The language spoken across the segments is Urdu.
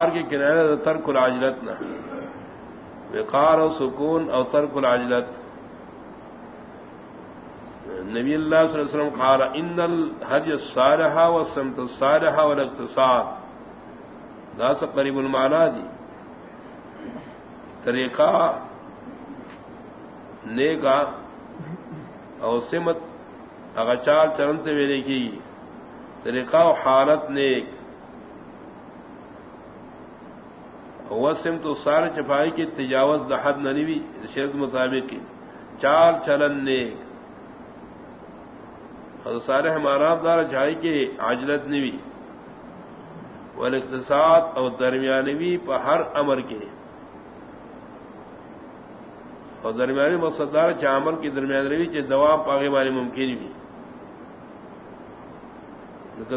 کے کنارے ترک العجلت نہ وقار و سکون اور ترک العجلت نبی اللہ صلی اللہ علیہ وسلم قال، ان الحج الصالحہ و سمت الصالحہ والاقتصاد دا سب قریب المانا دی. طریقہ نیکا اور سمت اغچار چرنتے ویلے کی طریقہ و حالت نیک۔ وسم تو سارے چپائی کی تجاوز دہد ننوی شرط مطابق چار چلن نے سارے ہمارا دار جھائی کے عجلت نوی اور اقتصاد اور درمیانوی پر ہر امر کے اور درمیانی مقصدار چامل کی درمیان روی چ دوا پاگے والی ممکن بھی۔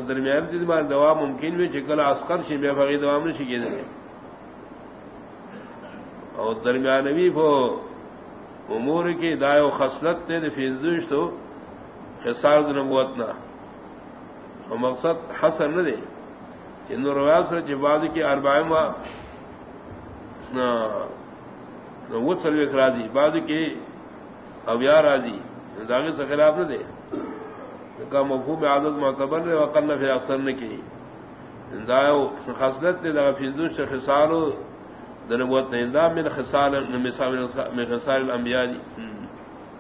درمیان دوا ممکن بھی، چکل اسکر سی بے فاغی دوا میں سیکھے دیں اور درمیانوی کو امور کی دائیں خصلت تے فیضوش تو خسار نبوت اور مقصد حسن نہ دے ان روایات سے جباد کی اربائم وہ سروے کرا دی بعد کی اویار آدی داغے سے خلاف نہ دے کا مفہوم عادت معتبر نے وقل نہ پھر اکثر نے کی دایو خصلت نے دا فیضوش سے خسار دنبوت نے دا من خسال من خسال الانبیاء دی